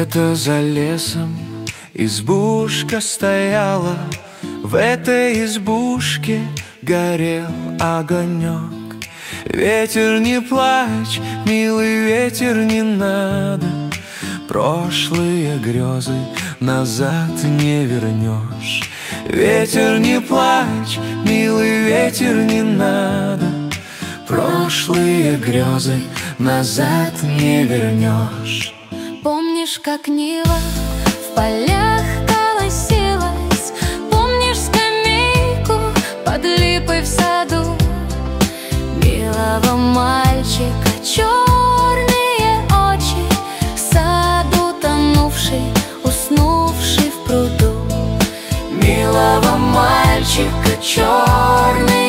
Где-то за лесом. Избушка стояла В этой избушке горел огонек. Ветер, не плачь, милый ветер, не надо. Прошлые грезы назад не вернешь. Ветер, не плачь, милый ветер, не надо. Прошлые грезы назад не вернешь Помнишь, как Нива в полях колосилась Помнишь скамейку под липой в саду? Милого мальчика черные очи Саду тонувший, уснувший в пруду. Милого мальчика черные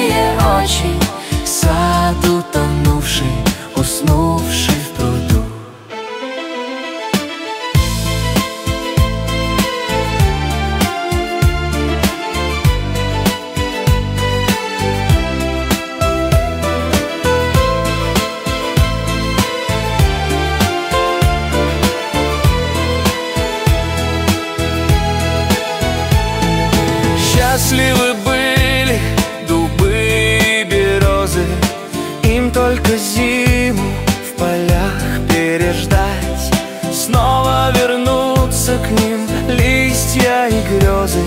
к ним листья и грезы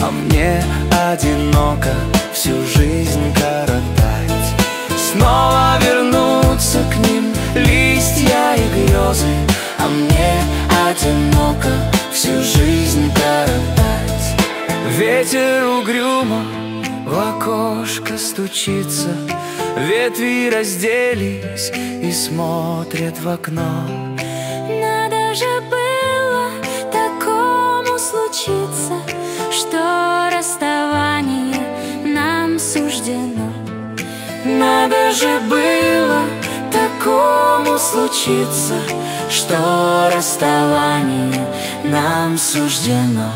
А мне одиноко всю жизнь коротать. Снова вернуться к ним листья и грезы А мне одиноко всю жизнь коротать. Ветер угрюмо в окошко стучится Ветви разделись и смотрят в окно Надо же было такому случиться Что расставание нам суждено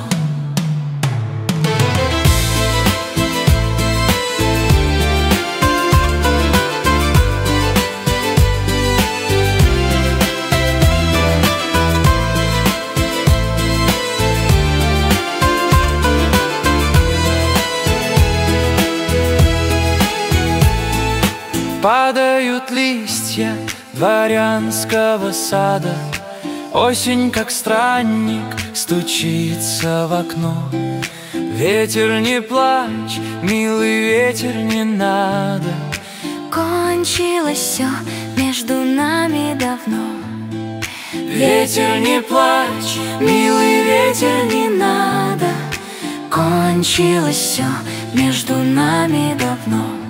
Падают листья дворянского сада. Осень, как странник, стучится в окно. Ветер, не плачь, милый ветер, не надо. Кончилось все между нами давно. Ветер, не плачь, милый ветер, не надо. Кончилось все между нами давно